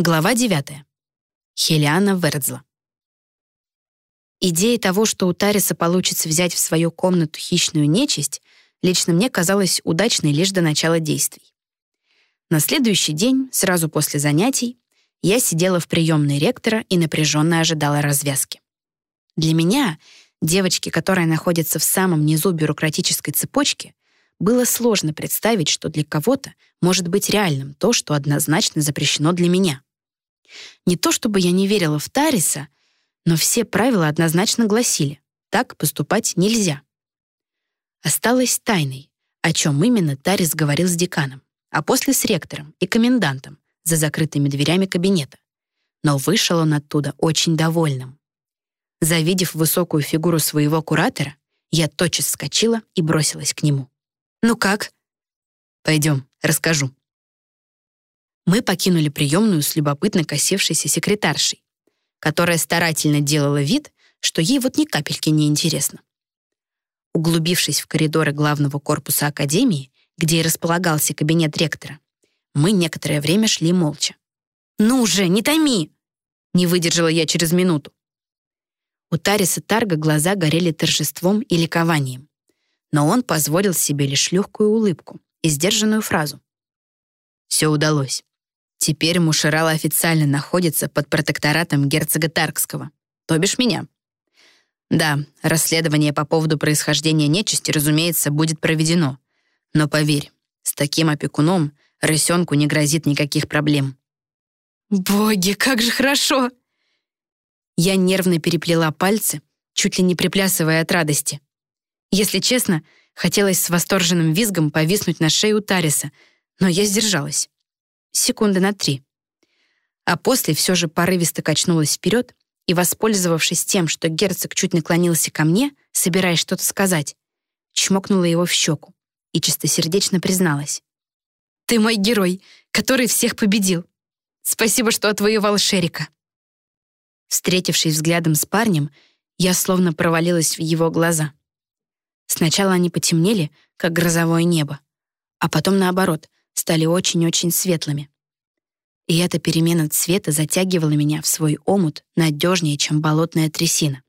Глава 9. Хелиана Вердзла. Идея того, что у Тариса получится взять в свою комнату хищную нечисть, лично мне казалась удачной лишь до начала действий. На следующий день, сразу после занятий, я сидела в приемной ректора и напряженно ожидала развязки. Для меня, девочки, которая находится в самом низу бюрократической цепочки, было сложно представить, что для кого-то может быть реальным то, что однозначно запрещено для меня. Не то чтобы я не верила в Тариса, но все правила однозначно гласили, так поступать нельзя. Осталось тайной, о чем именно Тарис говорил с деканом, а после с ректором и комендантом за закрытыми дверями кабинета. Но вышел он оттуда очень довольным. Завидев высокую фигуру своего куратора, я тотчас вскочила и бросилась к нему. «Ну как?» «Пойдем, расскажу», мы покинули приемную с любопытно косевшейся секретаршей, которая старательно делала вид, что ей вот ни капельки не интересно. Углубившись в коридоры главного корпуса Академии, где и располагался кабинет ректора, мы некоторое время шли молча. «Ну же, не томи!» Не выдержала я через минуту. У Тариса Тарга глаза горели торжеством и ликованием. Но он позволил себе лишь легкую улыбку и сдержанную фразу. «Все удалось. Теперь Мушерала официально находится под протекторатом герцога Таркского, то бишь меня. Да, расследование по поводу происхождения нечисти, разумеется, будет проведено. Но поверь, с таким опекуном рысенку не грозит никаких проблем. «Боги, как же хорошо!» Я нервно переплела пальцы, чуть ли не приплясывая от радости. Если честно, хотелось с восторженным визгом повиснуть на шею Тариса, но я сдержалась секунды на три. А после все же порывисто качнулась вперед и, воспользовавшись тем, что герцог чуть наклонился ко мне, собираясь что-то сказать, чмокнула его в щеку и чистосердечно призналась. «Ты мой герой, который всех победил. Спасибо, что отвоевал Шерика». Встретившись взглядом с парнем, я словно провалилась в его глаза. Сначала они потемнели, как грозовое небо, а потом, наоборот, стали очень-очень светлыми. И эта перемена цвета затягивала меня в свой омут надежнее, чем болотная трясина.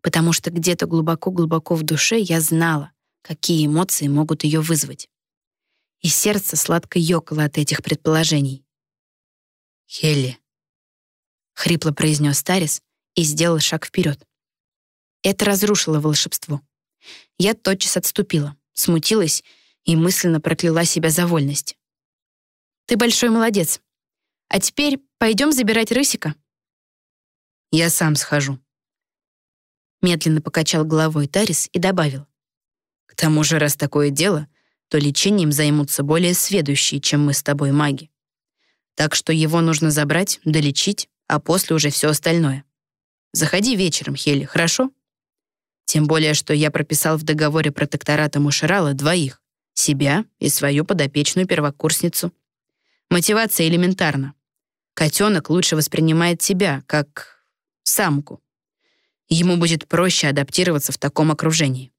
Потому что где-то глубоко-глубоко в душе я знала, какие эмоции могут ее вызвать. И сердце сладко ёкало от этих предположений. «Хелли», — хрипло произнес Тарис и сделал шаг вперед. Это разрушило волшебство. Я тотчас отступила, смутилась и мысленно прокляла себя за вольность. «Ты большой молодец. А теперь пойдем забирать Рысика». «Я сам схожу». Медленно покачал головой Тарис и добавил. «К тому же, раз такое дело, то лечением займутся более сведущие, чем мы с тобой маги. Так что его нужно забрать, долечить, а после уже все остальное. Заходи вечером, Хели, хорошо? Тем более, что я прописал в договоре протектората Мушерала двоих себя и свою подопечную первокурсницу. Мотивация элементарна. Котенок лучше воспринимает себя как самку. Ему будет проще адаптироваться в таком окружении.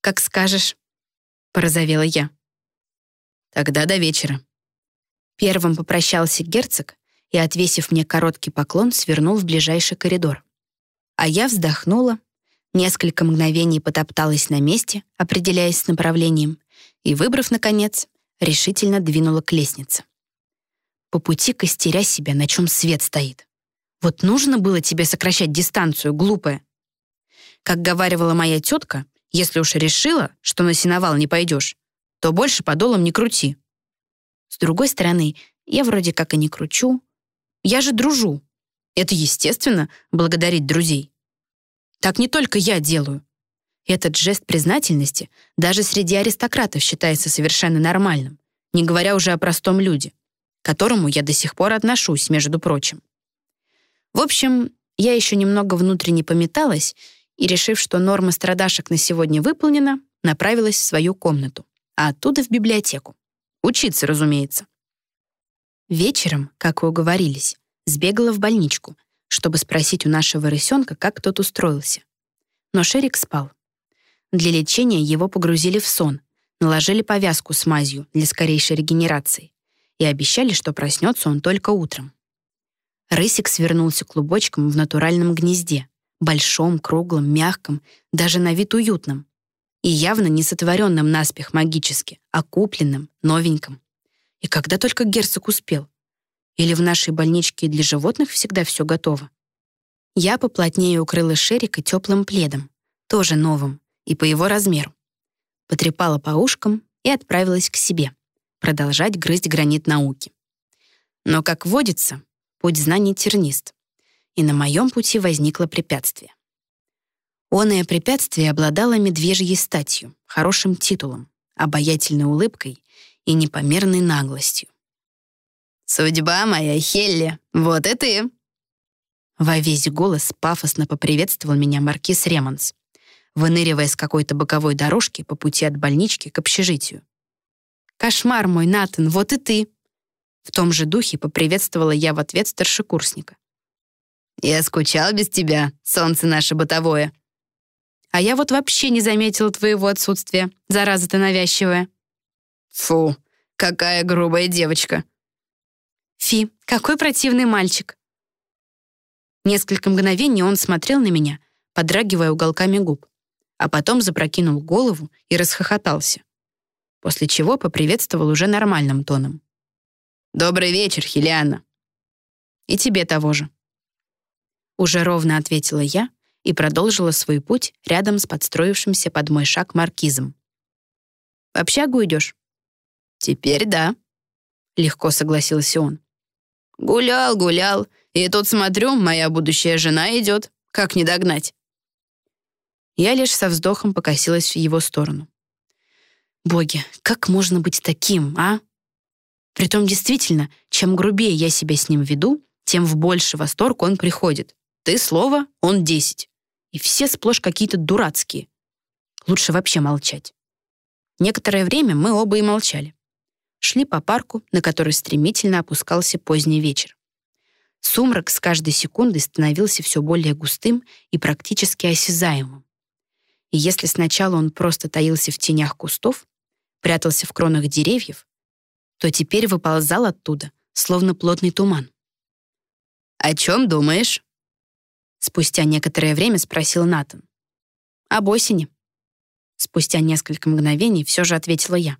«Как скажешь», — порозовела я. «Тогда до вечера». Первым попрощался герцог и, отвесив мне короткий поклон, свернул в ближайший коридор. А я вздохнула Несколько мгновений потопталась на месте, определяясь с направлением, и, выбрав, наконец, решительно двинула к лестнице. По пути костеря себя, на чем свет стоит. Вот нужно было тебе сокращать дистанцию, глупая. Как говаривала моя тетка, если уж решила, что на сеновал не пойдешь, то больше подолом не крути. С другой стороны, я вроде как и не кручу. Я же дружу. Это естественно, благодарить друзей. Так не только я делаю. Этот жест признательности даже среди аристократов считается совершенно нормальным, не говоря уже о простом люде, к которому я до сих пор отношусь, между прочим. В общем, я еще немного внутренне пометалась и, решив, что норма страдашек на сегодня выполнена, направилась в свою комнату, а оттуда в библиотеку. Учиться, разумеется. Вечером, как и уговорились, сбегала в больничку — чтобы спросить у нашего рысенка, как тот устроился. Но Шерик спал. Для лечения его погрузили в сон, наложили повязку с мазью для скорейшей регенерации и обещали, что проснется он только утром. Рысик свернулся клубочком в натуральном гнезде, большом, круглом, мягком, даже на вид уютном. И явно не сотворенным наспех магически, а купленным, новеньким. И когда только герцог успел? Или в нашей больничке для животных всегда все готово? Я поплотнее укрыла Шерика теплым пледом, тоже новым, и по его размеру. Потрепала по ушкам и отправилась к себе, продолжать грызть гранит науки. Но, как водится, путь знаний тернист, и на моем пути возникло препятствие. Оное препятствие обладало медвежьей статью, хорошим титулом, обаятельной улыбкой и непомерной наглостью. «Судьба моя, Хелли, вот и ты!» Во весь голос пафосно поприветствовал меня маркиз Ремонс, выныривая с какой-то боковой дорожки по пути от больнички к общежитию. «Кошмар мой, Натан, вот и ты!» В том же духе поприветствовала я в ответ старшекурсника. «Я скучал без тебя, солнце наше бытовое». «А я вот вообще не заметила твоего отсутствия, зараза ты навязчивая». «Фу, какая грубая девочка». «Фи, какой противный мальчик». Несколько мгновений он смотрел на меня, подрагивая уголками губ, а потом запрокинул голову и расхохотался, после чего поприветствовал уже нормальным тоном. «Добрый вечер, Хелиана». «И тебе того же». Уже ровно ответила я и продолжила свой путь рядом с подстроившимся под мой шаг маркизом. «В общагу идешь?» «Теперь да», — легко согласился он. «Гулял, гулял, и тут смотрю, моя будущая жена идет. Как не догнать?» Я лишь со вздохом покосилась в его сторону. «Боги, как можно быть таким, а?» Притом действительно, чем грубее я себя с ним веду, тем в больший восторг он приходит. Ты слово, он десять. И все сплошь какие-то дурацкие. Лучше вообще молчать. Некоторое время мы оба и молчали. Шли по парку, на который стремительно опускался поздний вечер. Сумрак с каждой секундой становился все более густым и практически осязаемым. И если сначала он просто таился в тенях кустов, прятался в кронах деревьев, то теперь выползал оттуда, словно плотный туман. «О чем думаешь?» Спустя некоторое время спросил Натан. «Об осени». Спустя несколько мгновений все же ответила я.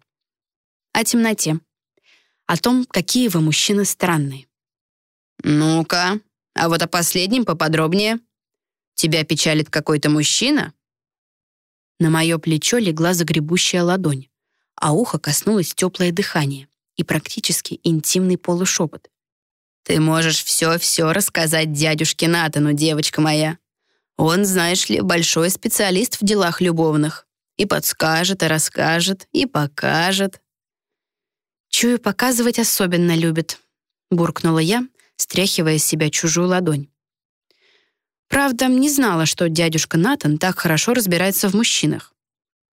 «О темноте. О том, какие вы мужчины странные». «Ну-ка, а вот о последнем поподробнее. Тебя печалит какой-то мужчина?» На мое плечо легла загребущая ладонь, а ухо коснулось теплое дыхание и практически интимный полушепот. «Ты можешь все-все рассказать дядюшке Натану, девочка моя. Он, знаешь ли, большой специалист в делах любовных. И подскажет, и расскажет, и покажет». «Чую, показывать особенно любит», — буркнула я, стряхивая с себя чужую ладонь. Правда, не знала, что дядюшка Натан так хорошо разбирается в мужчинах.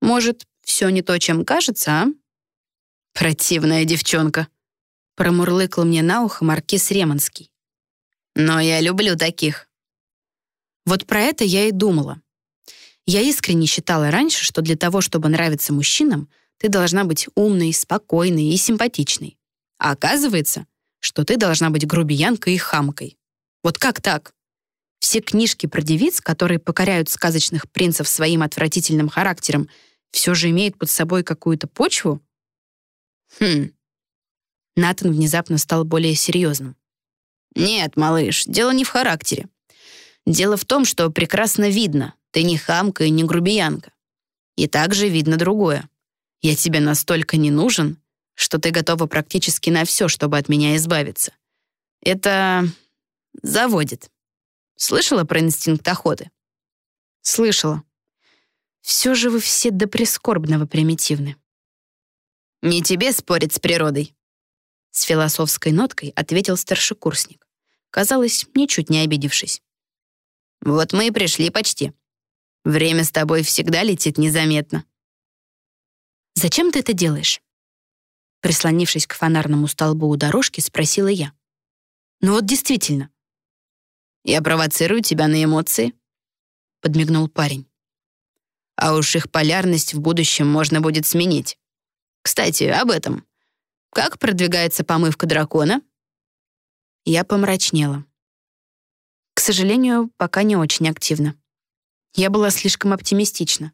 Может, все не то, чем кажется, а? «Противная девчонка», — промурлыкал мне на ухо маркиз Ремонский. «Но я люблю таких». Вот про это я и думала. Я искренне считала раньше, что для того, чтобы нравиться мужчинам, ты должна быть умной, спокойной и симпатичной. А оказывается, что ты должна быть грубиянкой и хамкой. Вот как так? Все книжки про девиц, которые покоряют сказочных принцев своим отвратительным характером, все же имеют под собой какую-то почву? Хм. Натан внезапно стал более серьезным. Нет, малыш, дело не в характере. Дело в том, что прекрасно видно, ты не хамка и не грубиянка. И также видно другое. Я тебе настолько не нужен, что ты готова практически на все, чтобы от меня избавиться. Это заводит. Слышала про инстинкт охоты? Слышала. Все же вы все до прискорбного примитивны. Не тебе спорить с природой. С философской ноткой ответил старшекурсник. Казалось, ничуть не обидевшись. Вот мы и пришли почти. Время с тобой всегда летит незаметно. Зачем ты это делаешь? Прислонившись к фонарному столбу у дорожки, спросила я. Ну вот действительно. Я провоцирую тебя на эмоции, подмигнул парень. А уж их полярность в будущем можно будет сменить. Кстати, об этом. как продвигается помывка дракона?» Я помрачнела. К сожалению, пока не очень активно. Я была слишком оптимистична.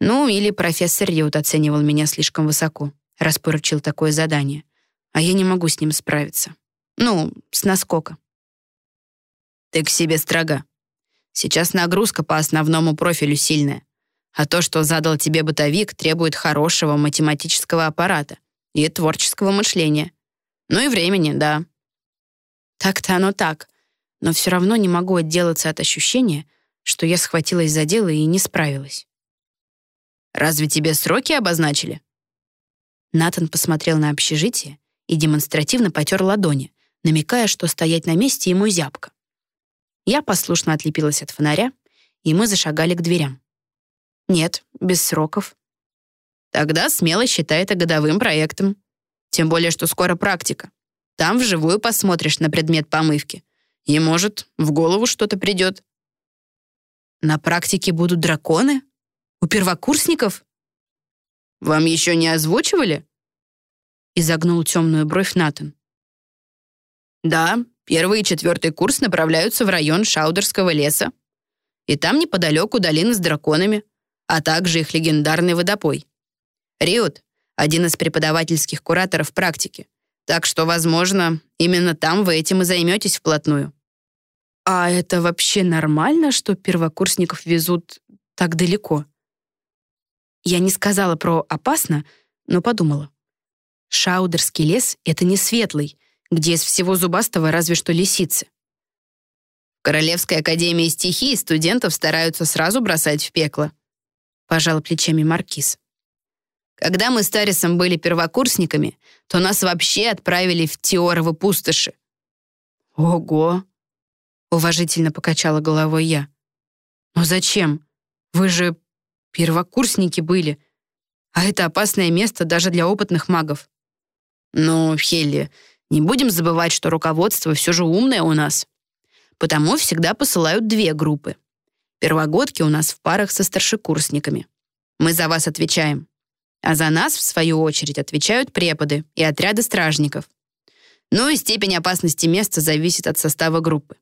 Ну, или профессор Риут оценивал меня слишком высоко, раз поручил такое задание. А я не могу с ним справиться. Ну, с наскока. Ты к себе строга. Сейчас нагрузка по основному профилю сильная. А то, что задал тебе бытовик, требует хорошего математического аппарата и творческого мышления. Ну и времени, да. Так-то оно так. Но все равно не могу отделаться от ощущения, что я схватилась за дело и не справилась. «Разве тебе сроки обозначили?» Натан посмотрел на общежитие и демонстративно потер ладони, намекая, что стоять на месте ему зябко. Я послушно отлепилась от фонаря, и мы зашагали к дверям. Нет, без сроков. Тогда смело считай это годовым проектом. Тем более, что скоро практика. Там вживую посмотришь на предмет помывки. И, может, в голову что-то придет. На практике будут драконы? У первокурсников? Вам еще не озвучивали? Изогнул темную бровь Натан. Да, первый и четвертый курс направляются в район Шаудерского леса. И там неподалеку долина с драконами, а также их легендарный водопой. Риот — один из преподавательских кураторов практики, так что, возможно, именно там вы этим и займетесь вплотную. А это вообще нормально, что первокурсников везут так далеко? Я не сказала про «опасно», но подумала. Шаудерский лес — это не светлый, где из всего зубастого разве что лисицы. В Королевской академии стихий студентов стараются сразу бросать в пекло. Пожал плечами Маркиз. Когда мы с Тарисом были первокурсниками, то нас вообще отправили в Теоровы пустоши. Ого! Уважительно покачала головой я. Но зачем? Вы же первокурсники были. А это опасное место даже для опытных магов. Ну, Хелли, не будем забывать, что руководство все же умное у нас. Потому всегда посылают две группы. Первогодки у нас в парах со старшекурсниками. Мы за вас отвечаем. А за нас, в свою очередь, отвечают преподы и отряды стражников. Ну и степень опасности места зависит от состава группы.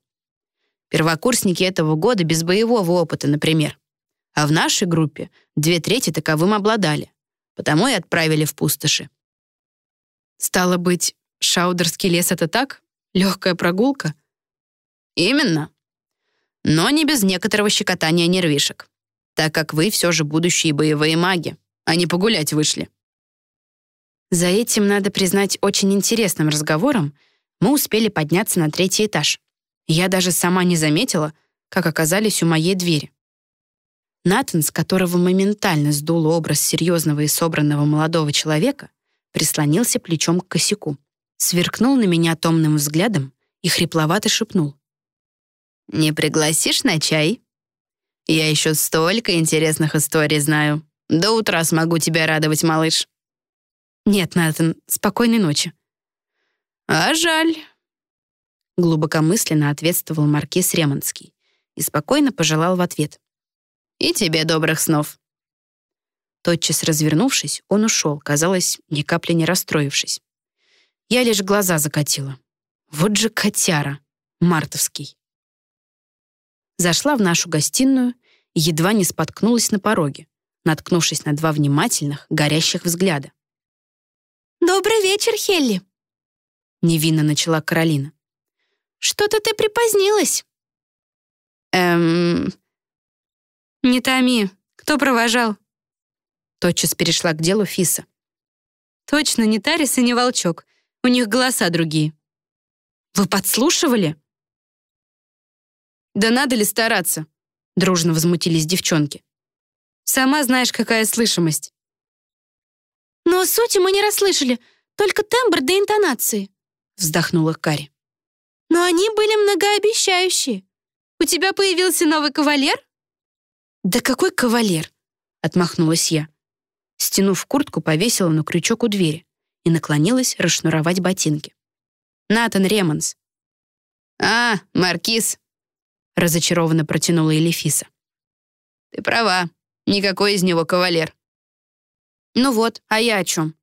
Первокурсники этого года без боевого опыта, например. А в нашей группе две трети таковым обладали, потому и отправили в пустоши. Стало быть, Шаудерский лес — это так? Легкая прогулка? Именно. Но не без некоторого щекотания нервишек, так как вы все же будущие боевые маги, а не погулять вышли. За этим, надо признать, очень интересным разговором мы успели подняться на третий этаж. Я даже сама не заметила, как оказались у моей двери. Натан, с которого моментально сдул образ серьезного и собранного молодого человека, прислонился плечом к косяку, сверкнул на меня томным взглядом и хрипловато шепнул. «Не пригласишь на чай? Я еще столько интересных историй знаю. До утра смогу тебя радовать, малыш». «Нет, Натан, спокойной ночи». «А жаль», — глубокомысленно ответствовал маркиз Ремонский и спокойно пожелал в ответ. «И тебе добрых снов». Тотчас развернувшись, он ушел, казалось, ни капли не расстроившись. Я лишь глаза закатила. Вот же котяра, мартовский. Зашла в нашу гостиную и едва не споткнулась на пороге, наткнувшись на два внимательных, горящих взгляда. «Добрый вечер, Хелли!» Невинно начала Каролина. Что-то ты припозднилась». «Эм...» «Не томи. Кто провожал?» Тотчас перешла к делу Фиса. «Точно не Тарис и не Волчок. У них голоса другие». «Вы подслушивали?» «Да надо ли стараться?» Дружно возмутились девчонки. «Сама знаешь, какая слышимость». «Но сути мы не расслышали, только тембр да интонации», вздохнула Кари. Но они были многообещающие. У тебя появился новый кавалер? Да какой кавалер? Отмахнулась я. Стянув куртку, повесила на крючок у двери и наклонилась расшнуровать ботинки. Натан Ремонс. «А, Маркиз», — разочарованно протянула Элефиса. «Ты права, никакой из него кавалер». «Ну вот, а я о чем?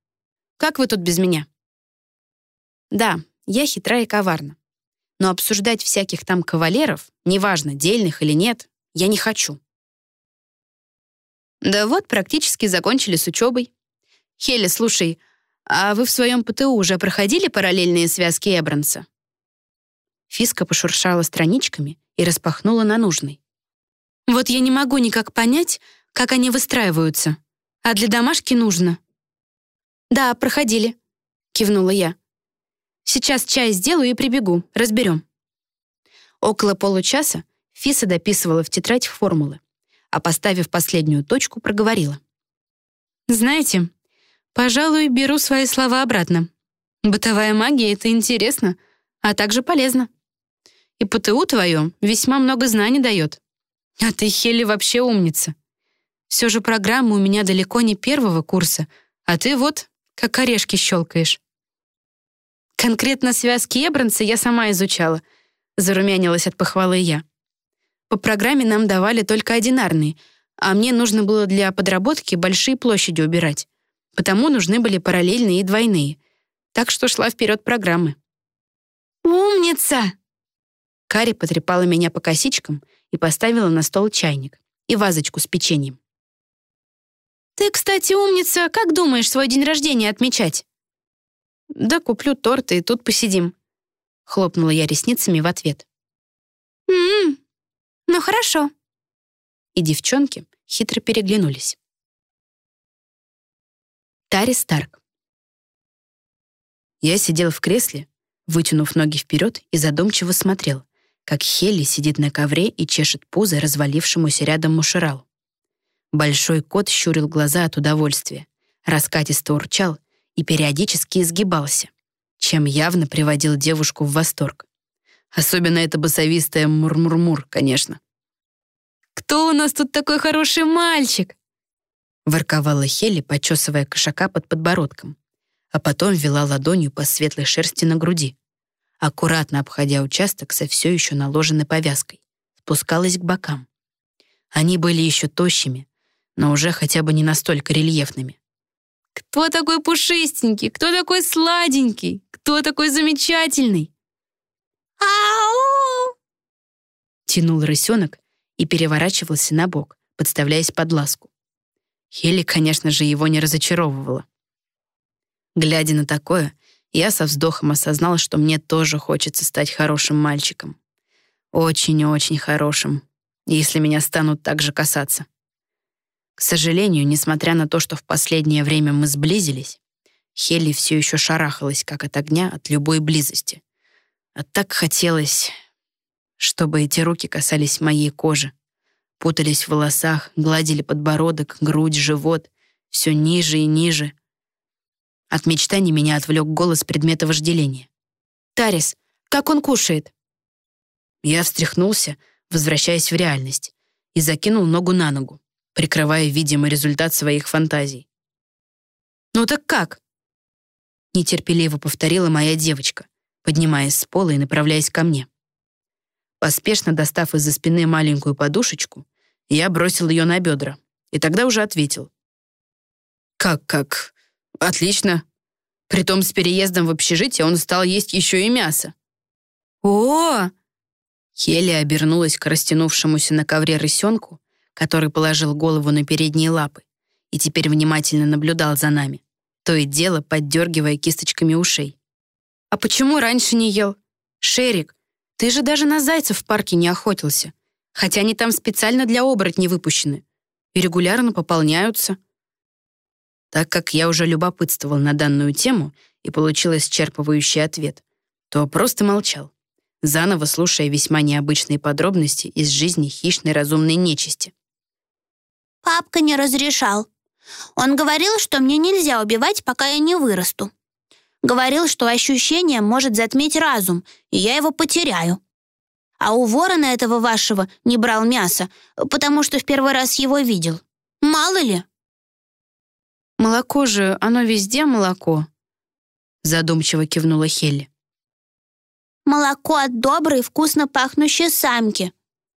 Как вы тут без меня?» Да, я хитра и коварна. Но обсуждать всяких там кавалеров, неважно, дельных или нет, я не хочу. Да вот, практически закончили с учебой. Хелли, слушай, а вы в своем ПТУ уже проходили параллельные связки Эбранса? Фиска пошуршала страничками и распахнула на нужный. Вот я не могу никак понять, как они выстраиваются. А для домашки нужно. Да, проходили, кивнула я. Сейчас чай сделаю и прибегу, разберем. Около получаса Фиса дописывала в тетрадь формулы, а поставив последнюю точку, проговорила. Знаете, пожалуй, беру свои слова обратно. Бытовая магия — это интересно, а также полезно. И ПТУ твое весьма много знаний дает. А ты, Хелли, вообще умница. Все же программа у меня далеко не первого курса, а ты вот как орешки щелкаешь. Конкретно связки Эбранса я сама изучала, зарумянилась от похвалы я. По программе нам давали только одинарные, а мне нужно было для подработки большие площади убирать. Потому нужны были параллельные и двойные. Так что шла вперед программы. «Умница!» Кари потрепала меня по косичкам и поставила на стол чайник и вазочку с печеньем. «Ты, кстати, умница, как думаешь свой день рождения отмечать?» «Да куплю торт, и тут посидим», — хлопнула я ресницами в ответ. «М-м, ну хорошо». И девчонки хитро переглянулись. Тари Старк. Я сидел в кресле, вытянув ноги вперед и задумчиво смотрел, как Хелли сидит на ковре и чешет пузо развалившемуся рядом мушералу. Большой кот щурил глаза от удовольствия, раскатисто урчал и периодически изгибался, чем явно приводил девушку в восторг. Особенно это басовистое мур-мур-мур, конечно. «Кто у нас тут такой хороший мальчик?» Ворковала Хелли, почесывая кошака под подбородком, а потом вела ладонью по светлой шерсти на груди аккуратно обходя участок со все еще наложенной повязкой, спускалась к бокам. Они были еще тощими, но уже хотя бы не настолько рельефными. «Кто такой пушистенький? Кто такой сладенький? Кто такой замечательный?» «Ау!» Тянул рысенок и переворачивался на бок, подставляясь под ласку. Хелли, конечно же, его не разочаровывала. Глядя на такое, я со вздохом осознала, что мне тоже хочется стать хорошим мальчиком. Очень-очень хорошим, если меня станут так же касаться. К сожалению, несмотря на то, что в последнее время мы сблизились, Хелли все еще шарахалась, как от огня, от любой близости. А так хотелось, чтобы эти руки касались моей кожи, путались в волосах, гладили подбородок, грудь, живот, все ниже и ниже — от мечтаний меня отвлек голос предмета вожделения. «Тарис, как он кушает?» Я встряхнулся, возвращаясь в реальность, и закинул ногу на ногу, прикрывая видимый результат своих фантазий. «Ну так как?» Нетерпеливо повторила моя девочка, поднимаясь с пола и направляясь ко мне. Поспешно достав из-за спины маленькую подушечку, я бросил ее на бедра, и тогда уже ответил. «Как-как? Отлично. Притом с переездом в общежитие он стал есть еще и мясо. О! Хелли обернулась к растянувшемуся на ковре рысенку, который положил голову на передние лапы и теперь внимательно наблюдал за нами, то и дело поддергивая кисточками ушей. «А почему раньше не ел? Шерик, ты же даже на зайцев в парке не охотился, хотя они там специально для оборотней выпущены и регулярно пополняются». Так как я уже любопытствовал на данную тему и получил исчерпывающий ответ, то просто молчал, заново слушая весьма необычные подробности из жизни хищной разумной нечисти. «Папка не разрешал. Он говорил, что мне нельзя убивать, пока я не вырасту. Говорил, что ощущение может затмить разум, и я его потеряю. А у ворона этого вашего не брал мясо, потому что в первый раз его видел. Мало ли». «Молоко же, оно везде молоко», — задумчиво кивнула Хелли. «Молоко от доброй, вкусно пахнущей самки»,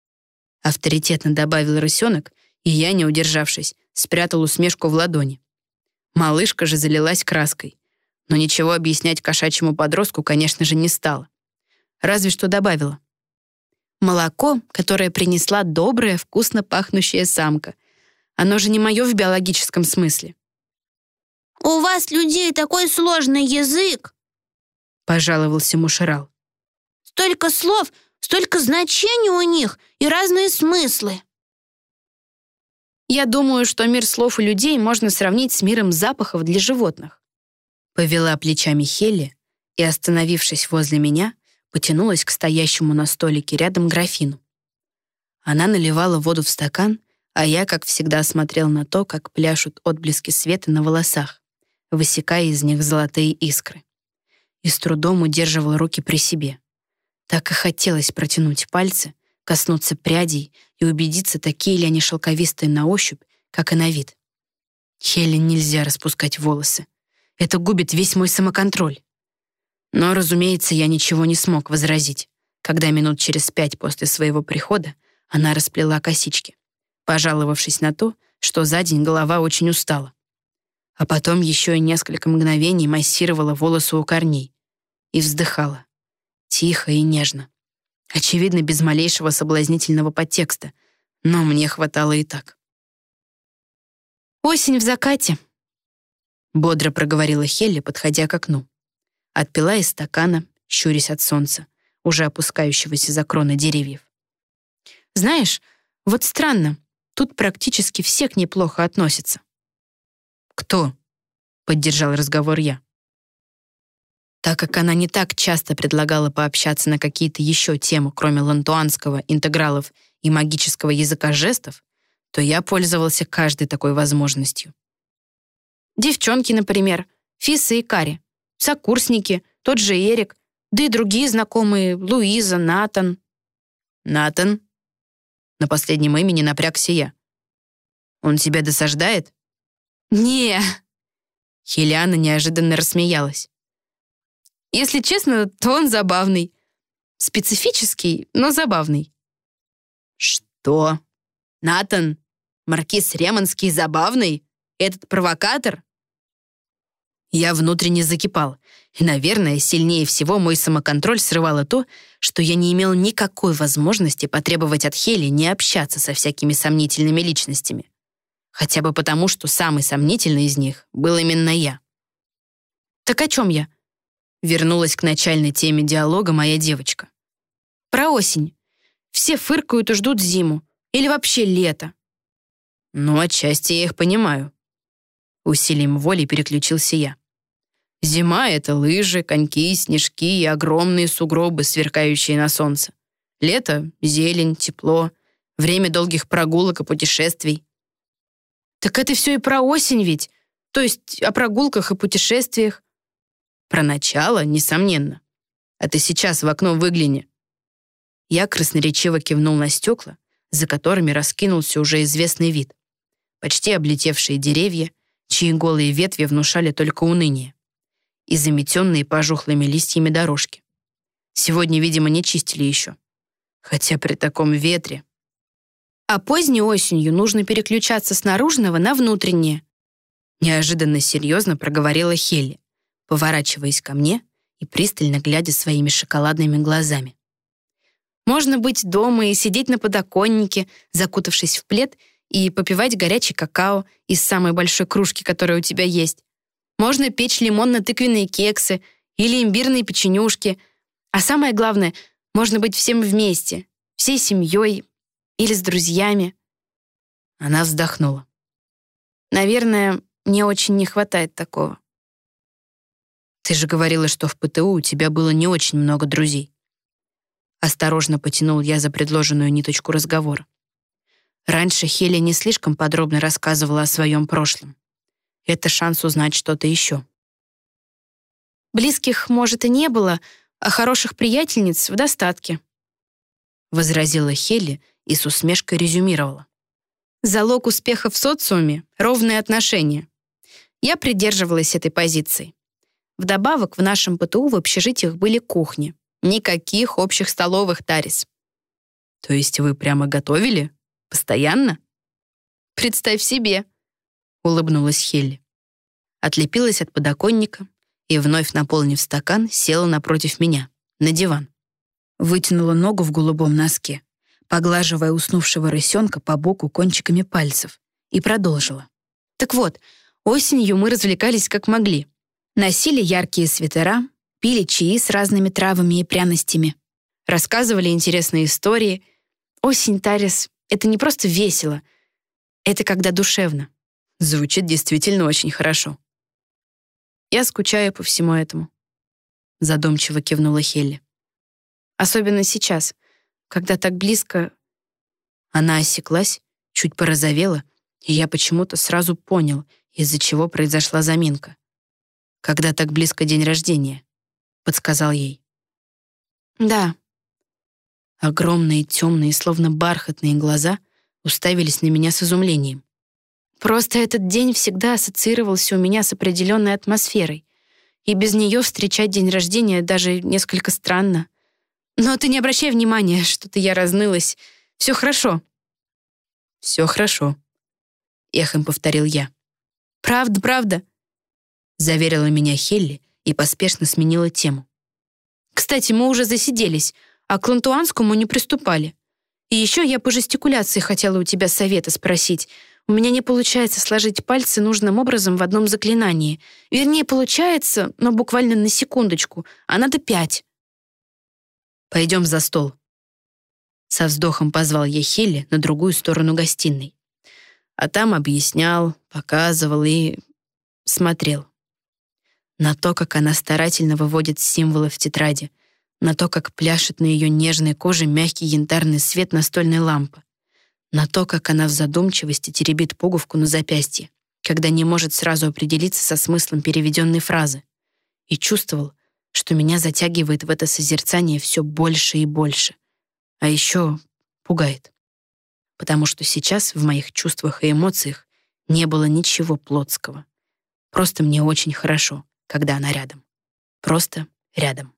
— авторитетно добавил рысенок, и я, не удержавшись, спрятал усмешку в ладони. Малышка же залилась краской. Но ничего объяснять кошачьему подростку, конечно же, не стала. Разве что добавила. Молоко, которое принесла добрая, вкусно пахнущая самка. Оно же не мое в биологическом смысле. «У вас, людей, такой сложный язык!» — пожаловался Мушерал. «Столько слов, столько значений у них и разные смыслы!» Я думаю, что мир слов у людей можно сравнить с миром запахов для животных. Повела плечами Хелли и, остановившись возле меня, потянулась к стоящему на столике рядом графину. Она наливала воду в стакан, а я, как всегда, смотрел на то, как пляшут отблески света на волосах, высекая из них золотые искры. И с трудом удерживал руки при себе. Так и хотелось протянуть пальцы, коснуться прядей и убедиться, такие ли они шелковистые на ощупь, как и на вид. Хелен нельзя распускать волосы. Это губит весь мой самоконтроль. Но, разумеется, я ничего не смог возразить, когда минут через пять после своего прихода она расплела косички, пожаловавшись на то, что за день голова очень устала. А потом еще и несколько мгновений массировала волосы у корней и вздыхала, тихо и нежно. Очевидно, без малейшего соблазнительного подтекста, но мне хватало и так. «Осень в закате», — бодро проговорила Хелли, подходя к окну. Отпила из стакана, щурясь от солнца, уже опускающегося за кроны деревьев. «Знаешь, вот странно, тут практически все к ней плохо относятся». «Кто?» — поддержал разговор я. Так как она не так часто предлагала пообщаться на какие-то еще темы, кроме лантуанского, интегралов и магического языка жестов, то я пользовался каждой такой возможностью. Девчонки, например, Фиса и Кари, сокурсники, тот же Эрик, да и другие знакомые, Луиза, Натан. Натан? На последнем имени напрягся я. Он тебя досаждает? Не. Хелиана неожиданно рассмеялась. Если честно, то он забавный. Специфический, но забавный. Что? Натан? Маркиз Ремонский забавный? Этот провокатор? Я внутренне закипал. И, наверное, сильнее всего мой самоконтроль срывало то, что я не имел никакой возможности потребовать от Хели не общаться со всякими сомнительными личностями. Хотя бы потому, что самый сомнительный из них был именно я. Так о чем я? Вернулась к начальной теме диалога моя девочка. Про осень. Все фыркают и ждут зиму. Или вообще лето. Ну, отчасти я их понимаю. Усилием воли переключился я. Зима — это лыжи, коньки, снежки и огромные сугробы, сверкающие на солнце. Лето — зелень, тепло, время долгих прогулок и путешествий. Так это все и про осень ведь. То есть о прогулках и путешествиях. Про начало, несомненно. А ты сейчас в окно выгляни. Я красноречиво кивнул на стекла, за которыми раскинулся уже известный вид. Почти облетевшие деревья, чьи голые ветви внушали только уныние. И заметенные пожухлыми листьями дорожки. Сегодня, видимо, не чистили еще. Хотя при таком ветре... А поздней осенью нужно переключаться с наружного на внутреннее. Неожиданно серьезно проговорила Хелли поворачиваясь ко мне и пристально глядя своими шоколадными глазами. Можно быть дома и сидеть на подоконнике, закутавшись в плед, и попивать горячий какао из самой большой кружки, которая у тебя есть. Можно печь лимонно-тыквенные кексы или имбирные печенюшки. А самое главное, можно быть всем вместе, всей семьей или с друзьями. Она вздохнула. Наверное, мне очень не хватает такого. Ты же говорила, что в ПТУ у тебя было не очень много друзей. Осторожно потянул я за предложенную ниточку разговора. Раньше Хеля не слишком подробно рассказывала о своем прошлом. Это шанс узнать что-то еще. «Близких, может, и не было, а хороших приятельниц в достатке», возразила Хелли и с усмешкой резюмировала. «Залог успеха в социуме — ровные отношения. Я придерживалась этой позиции. Вдобавок, в нашем ПТУ в общежитиях были кухни. Никаких общих столовых, Тарис. То есть вы прямо готовили? Постоянно? Представь себе, улыбнулась Хелли. Отлепилась от подоконника и, вновь наполнив стакан, села напротив меня, на диван. Вытянула ногу в голубом носке, поглаживая уснувшего рысенка по боку кончиками пальцев, и продолжила. Так вот, осенью мы развлекались как могли. Носили яркие свитера, пили чаи с разными травами и пряностями, рассказывали интересные истории. Осень, Тарис, это не просто весело, это когда душевно. Звучит действительно очень хорошо. Я скучаю по всему этому. Задумчиво кивнула Хелли. Особенно сейчас, когда так близко... Она осеклась, чуть порозовела, и я почему-то сразу понял, из-за чего произошла заминка. Когда так близко день рождения, подсказал ей. Да. Огромные, темные, словно бархатные глаза уставились на меня с изумлением. Просто этот день всегда ассоциировался у меня с определенной атмосферой, и без нее встречать день рождения даже несколько странно. Но ты не обращай внимания, что-то я разнылась. Все хорошо. Все хорошо, эхом повторил я. Правда, правда, заверила меня Хелли и поспешно сменила тему. Кстати, мы уже засиделись, а к Лантуанскому не приступали. И еще я по жестикуляции хотела у тебя совета спросить. У меня не получается сложить пальцы нужным образом в одном заклинании. Вернее, получается, но буквально на секундочку, а надо пять. Пойдем за стол». Со вздохом позвал я Хелли на другую сторону гостиной. А там объяснял, показывал и смотрел. На то, как она старательно выводит символы в тетради, на то, как пляшет на ее нежной коже мягкий янтарный свет настольной лампы, на то, как она в задумчивости теребит пуговку на запястье, когда не может сразу определиться со смыслом переведенной фразы, и чувствовал, что меня затягивает в это созерцание все больше и больше. А еще пугает. Потому что сейчас в моих чувствах и эмоциях не было ничего плотского. Просто мне очень хорошо, когда она рядом. Просто рядом.